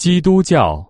基督教。